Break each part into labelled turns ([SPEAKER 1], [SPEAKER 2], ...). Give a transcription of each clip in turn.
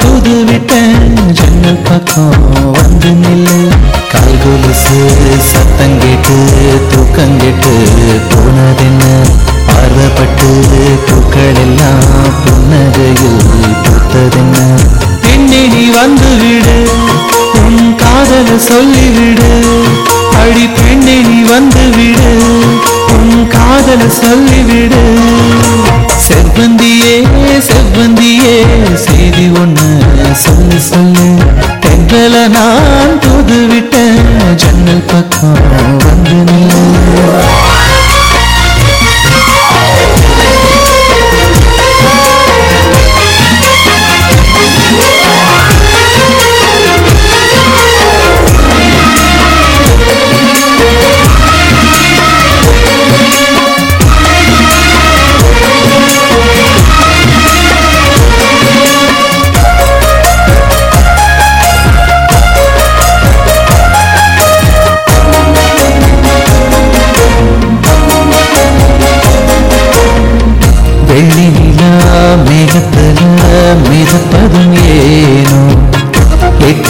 [SPEAKER 1] தூது விட்டேன் ஜன்னல் பக்கம் வந்து நில்லு. கால் கொலுசு சத்தம் கேட்டு தூக்கம் கேட்டு போனதென்ன? பார்வப்பட்டு பூக்கள் எல்லாம் புன்னகையில் பூத்ததென்ன? பெண்ணே நீ வந்து விடு உன் காதல சொல்லிவிடு. அடி பெண்ணே நீ வந்து விடு உன் காதல சொல்லிவிடு. செவ்வந்தியே செவ்வந்தியே செய்தி ஒன்று சொல்லு சொல்லு. தென்றல நான் தூது விட்டேன் ஜன்னல் பக்கம் வந்து நில்லு.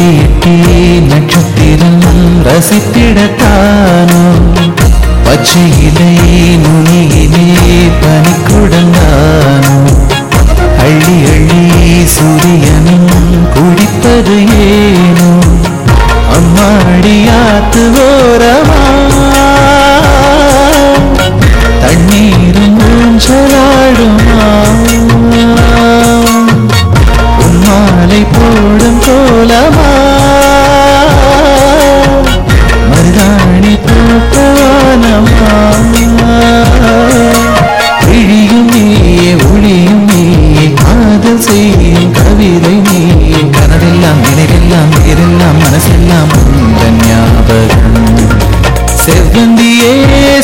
[SPEAKER 1] எட்டி நட்சத்திரம் ரசித்திடத்தானோ? பச்சை இலை நுனியிலே பனிக்குடந்தானோ மூலமா? மருதாணி போட்டவானமா விழியும் நீயே ஒளியும் நீயே காதல் செய்யும் கவிதை நீயே. கனவெல்லாம் நினைவெல்லாம் வேறெல்லாம் மனசெல்லாம் உந்தன் ஞாபகம். செவ்வந்தியே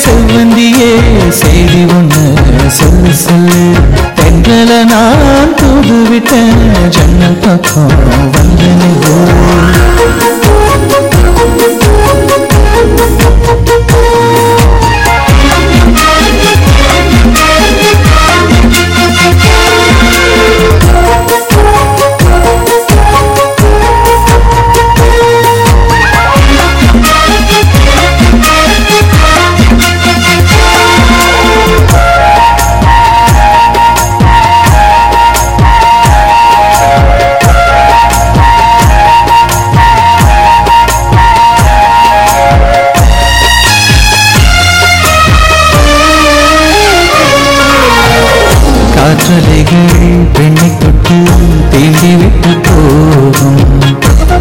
[SPEAKER 1] செவ்வந்தியே செய்தி ஒன்று சொல்லு சொல்லு. தென்றல நான் தூது விட்டேன் ஜன்னல் பக்கம் வந்து நில்லு பெண்ணை தொட்டு தீண்டி விட்டு போகும்.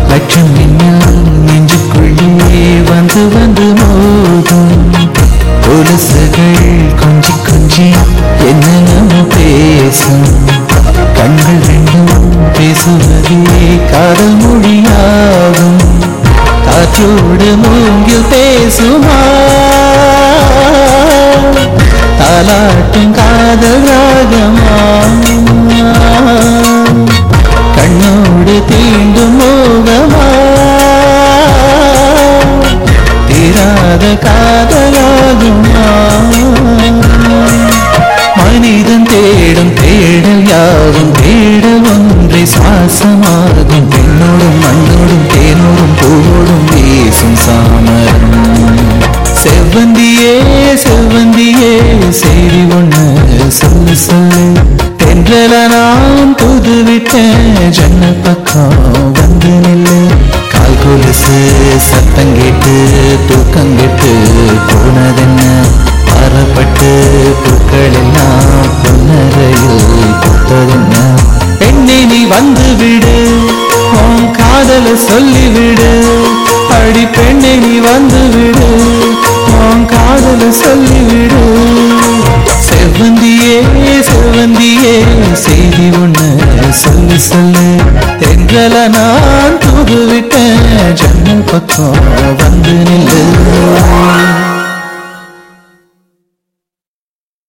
[SPEAKER 1] லட்சம் மின்னல் நெஞ்சுக்குள்ளே வந்து வந்து மோதும். கொலுசுகள் கொஞ்சி கொஞ்சி என்னென்னமோ பேசும். கண்கள் ரெண்டும் பேசுவதே காதல் மொழியாகும். காற்றோடு மூங்கில் பேசுமா? தாலாட்டும் காதல் ராகம் தேடல் யாவும் தேட ஒன்றை சுவாசமாகும். பெண்ணோடும் மண்ணோடும் தேனோடும் பூவோடும் வீசும் சாமரம். செவ்வந்தியே செவ்வந்தியே செய்தி ஒண்ணு சொல்லு சொல்லு. தென்றல நான் புது விட்டேன் ஜன்னல் பக்கம் வந்து நில்லு. கால் கொலுசு சத்தம் கேட்டு தூக்கம் கேட்டு போனதென்ன? பாரப்பட்டு பூக்கள் எல்லாம் புன்னரையில் பெண்ணே நீ வந்து விடு உன் காதல சொல்லிவிடு. அடி பெண்ணே நீ வந்து விடு உன் காதல சொல்லிவிடு. செவ்வந்தியே செவ்வந்தியே செய்தி ஒண்ணு சொல்லு சொல்லு. தென்றல நான் தூது விட்டேன் ஜன்னல் பக்கம் வந்து நில்லு.